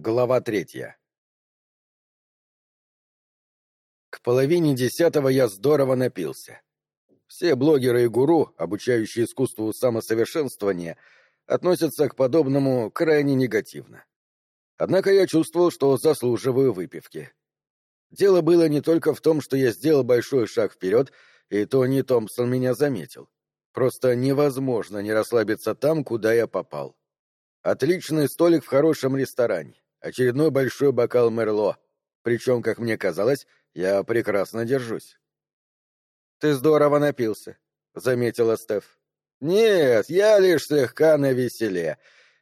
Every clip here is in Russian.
Глава третья К половине десятого я здорово напился. Все блогеры и гуру, обучающие искусству самосовершенствования, относятся к подобному крайне негативно. Однако я чувствовал, что заслуживаю выпивки. Дело было не только в том, что я сделал большой шаг вперед, и Тони Томпсон меня заметил. Просто невозможно не расслабиться там, куда я попал. Отличный столик в хорошем ресторане, очередной большой бокал Мерло. Причем, как мне казалось, я прекрасно держусь. «Ты здорово напился», — заметила Стеф. «Нет, я лишь слегка навеселе.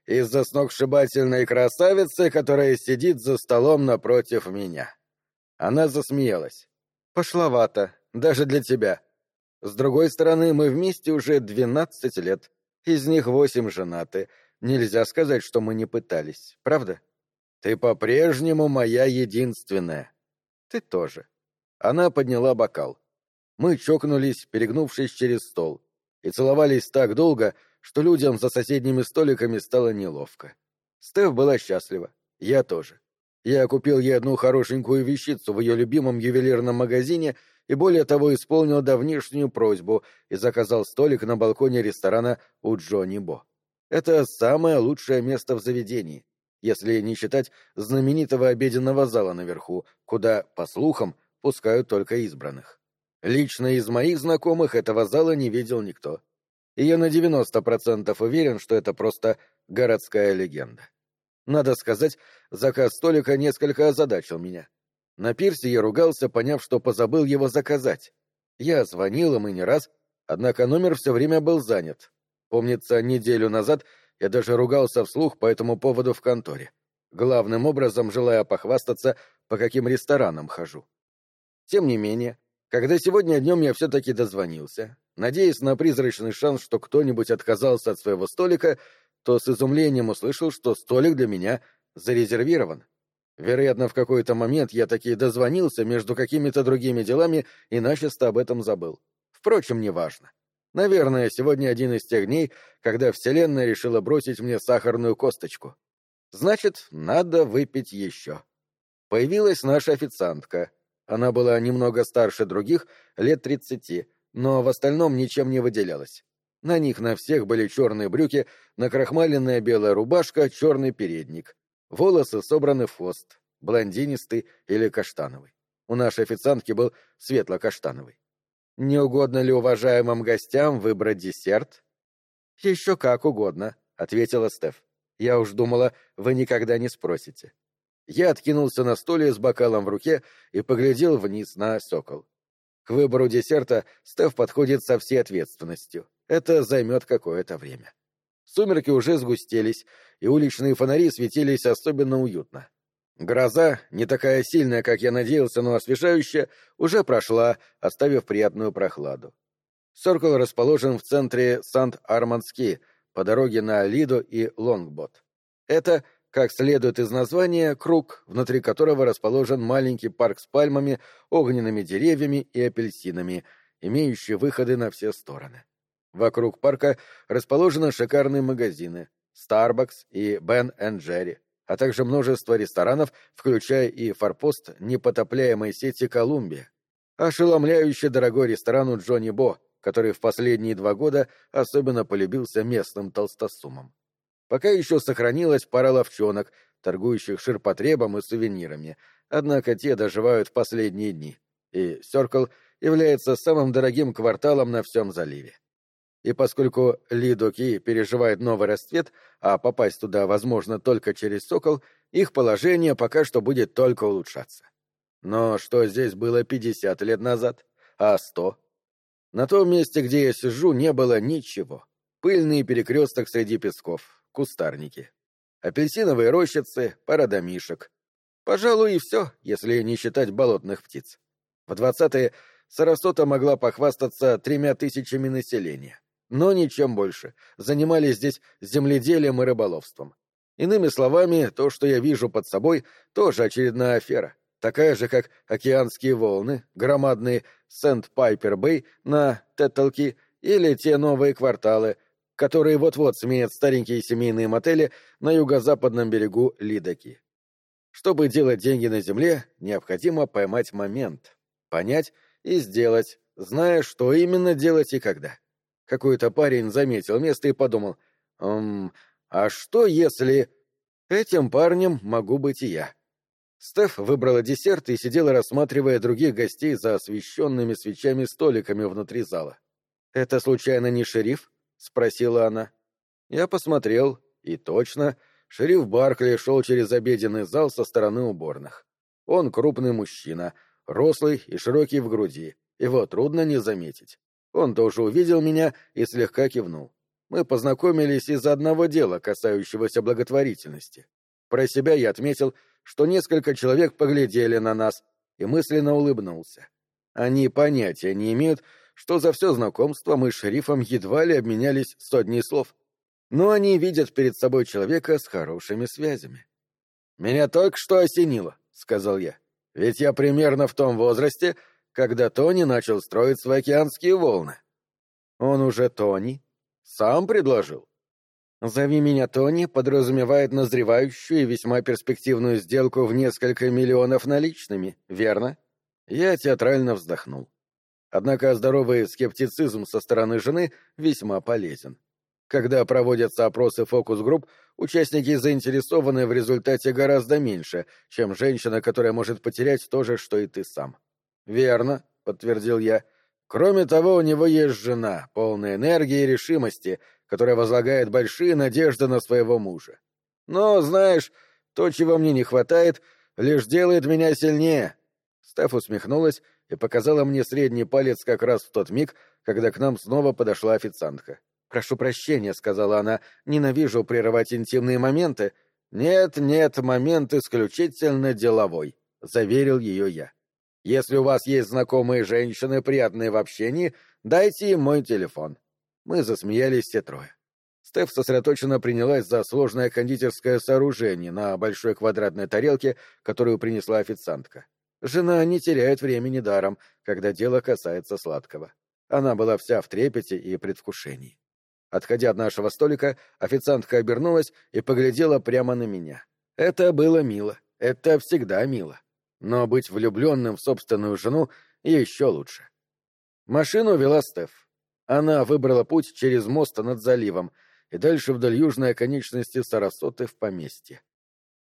Из-за сногсшибательной красавицы, которая сидит за столом напротив меня». Она засмеялась. «Пошловато, даже для тебя. С другой стороны, мы вместе уже двенадцать лет. Из них восемь женаты. Нельзя сказать, что мы не пытались, правда? Ты по-прежнему моя единственная. Ты тоже. Она подняла бокал. Мы чокнулись, перегнувшись через стол, и целовались так долго, что людям за соседними столиками стало неловко. Стеф была счастлива. Я тоже. Я купил ей одну хорошенькую вещицу в ее любимом ювелирном магазине и более того исполнил давнишнюю просьбу и заказал столик на балконе ресторана у Джонни Бо. Это самое лучшее место в заведении, если не считать знаменитого обеденного зала наверху, куда, по слухам, пускают только избранных. Лично из моих знакомых этого зала не видел никто. И я на 90% уверен, что это просто городская легенда. Надо сказать, заказ столика несколько озадачил меня. На пирсе я ругался, поняв, что позабыл его заказать. Я звонил им и не раз, однако номер все время был занят, Помнится, неделю назад я даже ругался вслух по этому поводу в конторе, главным образом желая похвастаться, по каким ресторанам хожу. Тем не менее, когда сегодня днем я все-таки дозвонился, надеясь на призрачный шанс, что кто-нибудь отказался от своего столика, то с изумлением услышал, что столик для меня зарезервирован. Вероятно, в какой-то момент я таки дозвонился между какими-то другими делами и начисто об этом забыл. Впрочем, неважно. Наверное, сегодня один из тех дней, когда Вселенная решила бросить мне сахарную косточку. Значит, надо выпить еще. Появилась наша официантка. Она была немного старше других, лет тридцати, но в остальном ничем не выделялась. На них на всех были черные брюки, накрахмаленная белая рубашка, черный передник. Волосы собраны в хвост, блондинистый или каштановый. У нашей официантки был светло-каштановый. Не угодно ли уважаемым гостям выбрать десерт? Еще как угодно, ответила Стеф. Я уж думала, вы никогда не спросите. Я откинулся на стуле с бокалом в руке и поглядел вниз на сокол. К выбору десерта Стеф подходит со всей ответственностью. Это займет какое-то время. Сумерки уже сгустелись, и уличные фонари светились особенно уютно. Гроза, не такая сильная, как я надеялся, но освежающая, уже прошла, оставив приятную прохладу. Соркл расположен в центре Сант-Армандски, по дороге на Лидо и Лонгбот. Это, как следует из названия, круг, внутри которого расположен маленький парк с пальмами, огненными деревьями и апельсинами, имеющий выходы на все стороны. Вокруг парка расположены шикарные магазины Starbucks и Ben Jerry, а также множество ресторанов, включая и форпост непотопляемой сети «Колумбия». Ошеломляюще дорогой ресторан у Джонни Бо, который в последние два года особенно полюбился местным толстосумам. Пока еще сохранилась пара ловчонок, торгующих ширпотребом и сувенирами, однако те доживают в последние дни, и Сёркл является самым дорогим кварталом на всем заливе и поскольку Лидоки переживает новый расцвет, а попасть туда возможно только через Сокол, их положение пока что будет только улучшаться. Но что здесь было пятьдесят лет назад? А сто? На том месте, где я сижу, не было ничего. Пыльный перекресток среди песков, кустарники. Апельсиновые рощицы, пара домишек. Пожалуй, и все, если не считать болотных птиц. В двадцатые Сарасота могла похвастаться тремя тысячами населения но ничем больше, занимались здесь земледелием и рыболовством. Иными словами, то, что я вижу под собой, тоже очередная афера, такая же, как океанские волны, громадные Сент-Пайпер-Бэй на Теттелки или те новые кварталы, которые вот-вот сменят старенькие семейные мотели на юго-западном берегу Лидаки. Чтобы делать деньги на земле, необходимо поймать момент, понять и сделать, зная, что именно делать и когда. Какой-то парень заметил место и подумал, «Эм, а что если...» Этим парнем могу быть и я. Стеф выбрала десерт и сидела, рассматривая других гостей за освещенными свечами столиками внутри зала. «Это случайно не шериф?» — спросила она. Я посмотрел, и точно, шериф Баркли шел через обеденный зал со стороны уборных. Он крупный мужчина, рослый и широкий в груди, его трудно не заметить. Он тоже увидел меня и слегка кивнул. Мы познакомились из-за одного дела, касающегося благотворительности. Про себя я отметил, что несколько человек поглядели на нас, и мысленно улыбнулся. Они понятия не имеют, что за все знакомство мы с шерифом едва ли обменялись сотней слов. Но они видят перед собой человека с хорошими связями. «Меня только что осенило», — сказал я. «Ведь я примерно в том возрасте, когда Тони начал строить свои океанские волны». «Он уже Тони?» «Сам предложил». «Зови меня Тони» подразумевает назревающую и весьма перспективную сделку в несколько миллионов наличными, верно? Я театрально вздохнул. Однако здоровый скептицизм со стороны жены весьма полезен. Когда проводятся опросы фокус-групп, участники заинтересованы в результате гораздо меньше, чем женщина, которая может потерять то же, что и ты сам. «Верно», — подтвердил я. «Кроме того, у него есть жена, полная энергии и решимости, которая возлагает большие надежды на своего мужа. Но, знаешь, то, чего мне не хватает, лишь делает меня сильнее». Стеф усмехнулась и показала мне средний палец как раз в тот миг, когда к нам снова подошла официантка. «Прошу прощения», — сказала она, — «ненавижу прерывать интимные моменты». «Нет, нет, момент исключительно деловой», — заверил ее я. «Если у вас есть знакомые женщины, приятные в общении, дайте им мой телефон». Мы засмеялись все трое. Стеф сосредоточенно принялась за сложное кондитерское сооружение на большой квадратной тарелке, которую принесла официантка. Жена не теряет времени даром, когда дело касается сладкого. Она была вся в трепете и предвкушении. Отходя от нашего столика, официантка обернулась и поглядела прямо на меня. Это было мило. Это всегда мило. Но быть влюбленным в собственную жену еще лучше. Машину вела Стеф. Она выбрала путь через мост над заливом и дальше вдоль южной оконечности Сарасоты в поместье.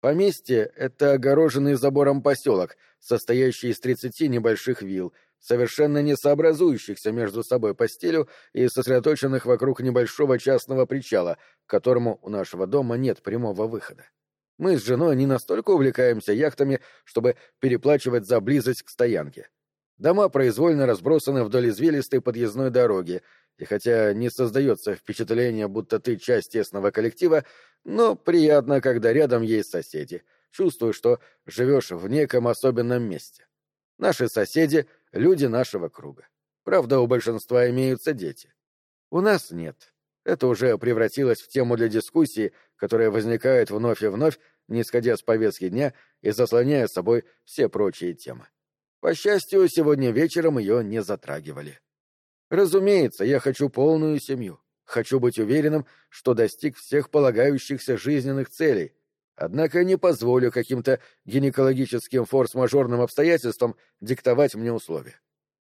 Поместье — это огороженный забором поселок, состоящий из тридцати небольших вилл, совершенно не сообразующихся между собой по стилю и сосредоточенных вокруг небольшого частного причала, к которому у нашего дома нет прямого выхода. Мы с женой не настолько увлекаемся яхтами, чтобы переплачивать за близость к стоянке. Дома произвольно разбросаны вдоль извилистой подъездной дороги, и хотя не создается впечатление, будто ты часть тесного коллектива, но приятно, когда рядом есть соседи. Чувствую, что живешь в неком особенном месте. Наши соседи — люди нашего круга. Правда, у большинства имеются дети. У нас нет. Это уже превратилось в тему для дискуссии, которая возникает вновь и вновь, не сходя с повестки дня и заслоняя собой все прочие темы. По счастью, сегодня вечером ее не затрагивали. Разумеется, я хочу полную семью. Хочу быть уверенным, что достиг всех полагающихся жизненных целей. Однако не позволю каким-то гинекологическим форс-мажорным обстоятельствам диктовать мне условия.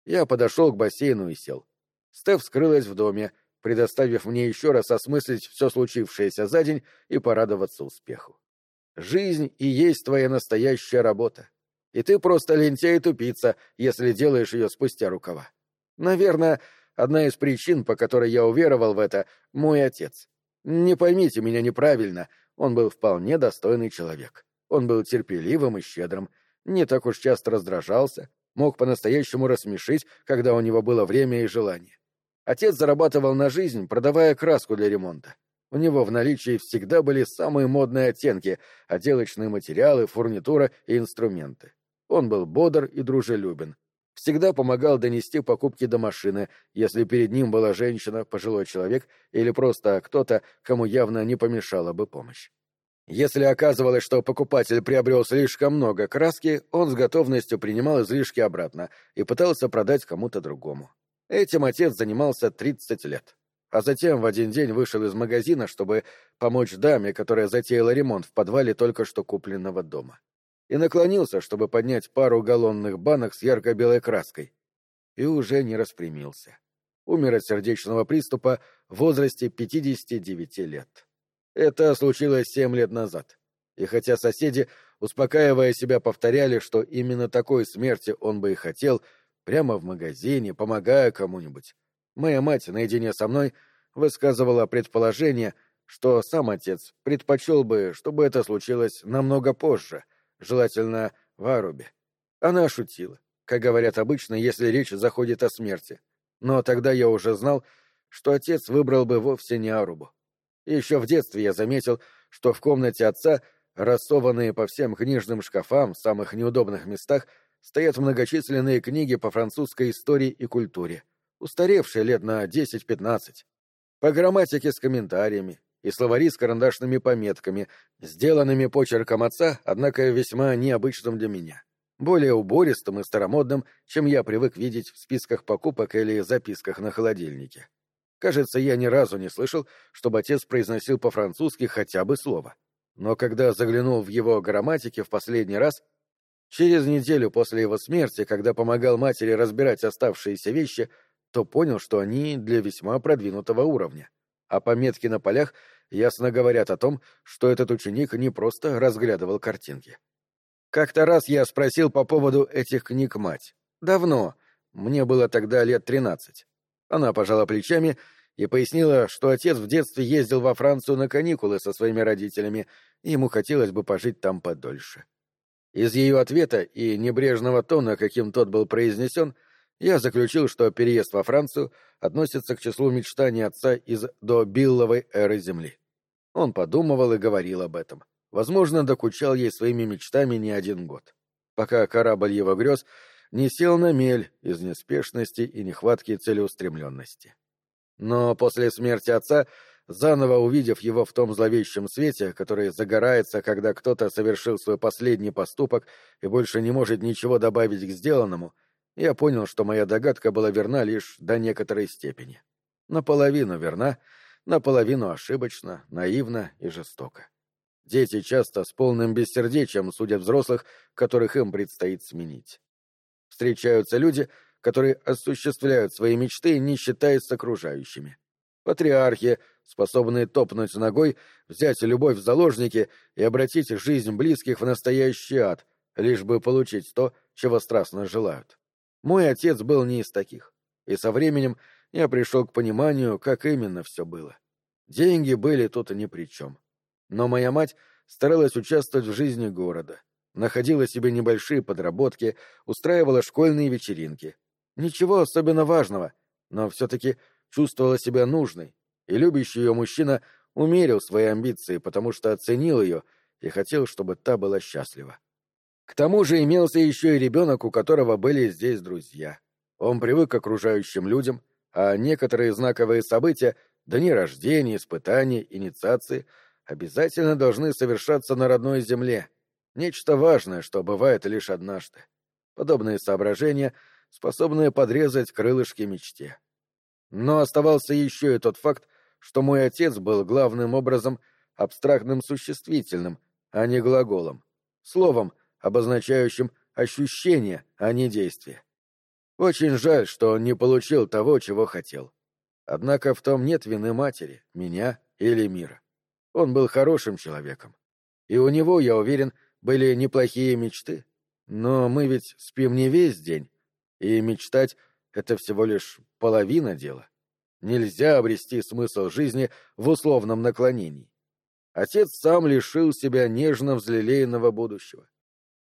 Я подошел к бассейну и сел. Стеф скрылась в доме, предоставив мне еще раз осмыслить все случившееся за день и порадоваться успеху. Жизнь и есть твоя настоящая работа и ты просто лентяй и тупица, если делаешь ее спустя рукава. Наверное, одна из причин, по которой я уверовал в это, мой отец. Не поймите меня неправильно, он был вполне достойный человек. Он был терпеливым и щедрым, не так уж часто раздражался, мог по-настоящему рассмешить, когда у него было время и желание. Отец зарабатывал на жизнь, продавая краску для ремонта. У него в наличии всегда были самые модные оттенки, отделочные материалы, фурнитура и инструменты. Он был бодр и дружелюбен. Всегда помогал донести покупки до машины, если перед ним была женщина, пожилой человек или просто кто-то, кому явно не помешала бы помощь. Если оказывалось, что покупатель приобрел слишком много краски, он с готовностью принимал излишки обратно и пытался продать кому-то другому. Этим отец занимался 30 лет. А затем в один день вышел из магазина, чтобы помочь даме, которая затеяла ремонт в подвале только что купленного дома. и наклонился, чтобы поднять пару галлонных банок с ярко-белой краской. И уже не распрямился. Умер от сердечного приступа в возрасте 59 лет. Это случилось семь лет назад. И хотя соседи, успокаивая себя, повторяли, что именно такой смерти он бы и хотел, прямо в магазине, помогая кому-нибудь, моя мать наедине со мной высказывала предположение, что сам отец предпочел бы, чтобы это случилось намного позже, желательно в Арубе. Она шутила, как говорят обычно, если речь заходит о смерти. Но тогда я уже знал, что отец выбрал бы вовсе не Арубу. Еще в детстве я заметил, что в комнате отца, рассованные по всем книжным шкафам в самых неудобных местах, стоят многочисленные книги по французской истории и культуре, устаревшие лет на 10-15, по грамматике с комментариями, и словари с карандашными пометками, сделанными почерком отца, однако весьма необычным для меня. Более убористым и старомодным, чем я привык видеть в списках покупок или записках на холодильнике. Кажется, я ни разу не слышал, чтобы отец произносил по-французски хотя бы слово. Но когда заглянул в его грамматики в последний раз, через неделю после его смерти, когда помогал матери разбирать оставшиеся вещи, то понял, что они для весьма продвинутого уровня. А пометки на полях ясно говорят о том, что этот ученик не просто разглядывал картинки. Как-то раз я спросил по поводу этих книг мать. Давно. Мне было тогда лет тринадцать. Она пожала плечами и пояснила, что отец в детстве ездил во Францию на каникулы со своими родителями, и ему хотелось бы пожить там подольше. Из ее ответа и небрежного тона, каким тот был произнесен, я заключил, что переезд во Францию относится к числу мечтаний отца из добилловой эры Земли. Он подумывал и говорил об этом. Возможно, докучал ей своими мечтами не один год. Пока корабль его грез не сел на мель из неспешности и нехватки целеустремленности. Но после смерти отца, заново увидев его в том зловещем свете, который загорается, когда кто-то совершил свой последний поступок и больше не может ничего добавить к сделанному, я понял, что моя догадка была верна лишь до некоторой степени. Наполовину верна, наполовину ошибочно, наивно и жестоко. Дети часто с полным бессердечием судят взрослых, которых им предстоит сменить. Встречаются люди, которые осуществляют свои мечты, не считаясь с окружающими. Патриархи, способные топнуть ногой, взять любовь в заложники и обратить жизнь близких в настоящий ад, лишь бы получить то, чего страстно желают. Мой отец был не из таких, и со временем я пришел к пониманию, как именно все было. Деньги были тут ни при чем. Но моя мать старалась участвовать в жизни города, находила себе небольшие подработки, устраивала школьные вечеринки. Ничего особенно важного, но все-таки чувствовала себя нужной, и любящий ее мужчина умерил свои амбиции, потому что оценил ее и хотел, чтобы та была счастлива. К тому же имелся еще и ребенок, у которого были здесь друзья. Он привык к окружающим людям, а некоторые знаковые события, дни рождения, испытания, инициации — обязательно должны совершаться на родной земле. Нечто важное, что бывает лишь однажды. Подобные соображения, способные подрезать крылышки мечте. Но оставался еще и тот факт, что мой отец был главным образом абстрактным существительным, а не глаголом, словом, обозначающим ощущение, а не действие. Очень жаль, что он не получил того, чего хотел. Однако в том нет вины матери, меня или мира. Он был хорошим человеком. И у него, я уверен, были неплохие мечты. Но мы ведь спим не весь день, и мечтать — это всего лишь половина дела. Нельзя обрести смысл жизни в условном наклонении. Отец сам лишил себя нежно взлелеянного будущего.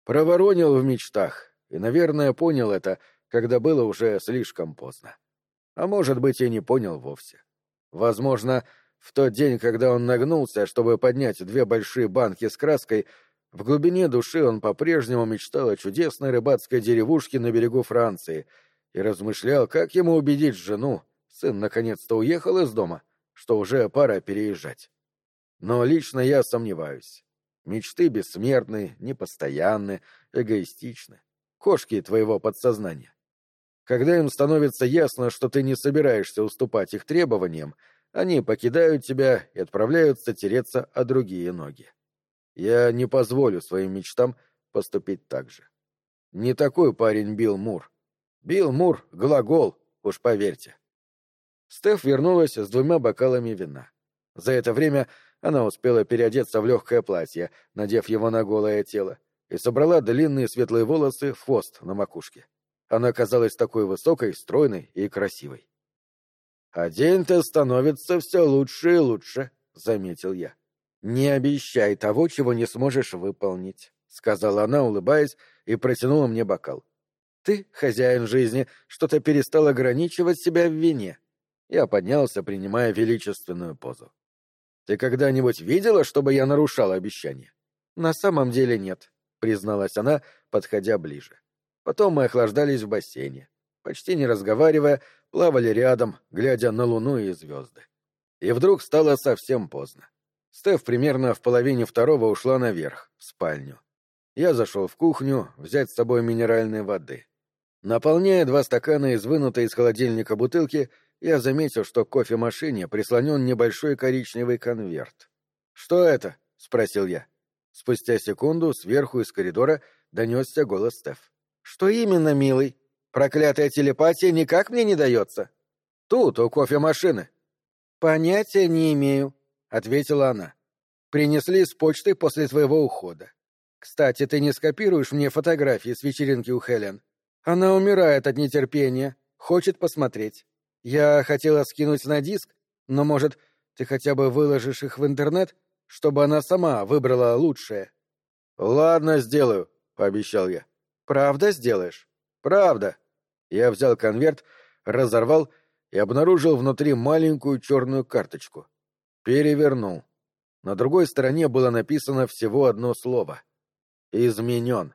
Проворонил в мечтах, и, наверное, понял это, когда было уже слишком поздно. А может быть, и не понял вовсе. Возможно, в тот день, когда он нагнулся, чтобы поднять две большие банки с краской, в глубине души он по-прежнему мечтал о чудесной рыбацкой деревушке на берегу Франции и размышлял, как ему убедить жену, сын наконец-то уехал из дома, что уже пора переезжать. Но лично я сомневаюсь. Мечты бессмертны, непостоянны, эгоистичны. Кошки твоего подсознания. Когда им становится ясно, что ты не собираешься уступать их требованиям, они покидают тебя и отправляются тереться о другие ноги. Я не позволю своим мечтам поступить так же. Не такой парень Билл Мур. Билл Мур — глагол, уж поверьте. Стеф вернулась с двумя бокалами вина. За это время она успела переодеться в легкое платье, надев его на голое тело, и собрала длинные светлые волосы в хвост на макушке. Она казалась такой высокой, стройной и красивой. «А день-то становится все лучше и лучше», — заметил я. «Не обещай того, чего не сможешь выполнить», — сказала она, улыбаясь, и протянула мне бокал. «Ты, хозяин жизни, что-то перестал ограничивать себя в вине». Я поднялся, принимая величественную позу. «Ты когда-нибудь видела, чтобы я нарушал обещание?» «На самом деле нет», — призналась она, подходя ближе. Потом мы охлаждались в бассейне. Почти не разговаривая, плавали рядом, глядя на луну и звезды. И вдруг стало совсем поздно. Стеф примерно в половине второго ушла наверх, в спальню. Я зашел в кухню взять с собой минеральной воды. Наполняя два стакана из вынутой из холодильника бутылки, я заметил, что к кофемашине прислонен небольшой коричневый конверт. «Что это?» — спросил я. Спустя секунду сверху из коридора донесся голос Стеф. «Что именно, милый?» Проклятая телепатия никак мне не дается. Тут, у кофемашины. Понятия не имею, ответила она. Принесли с почты после твоего ухода. Кстати, ты не скопируешь мне фотографии с вечеринки у Хелен. Она умирает от нетерпения, хочет посмотреть. Я хотела скинуть на диск, но, может, ты хотя бы выложишь их в интернет, чтобы она сама выбрала лучшее. Ладно, сделаю, пообещал я. Правда сделаешь? Правда. Я взял конверт, разорвал и обнаружил внутри маленькую черную карточку. Перевернул. На другой стороне было написано всего одно слово. «Изменен».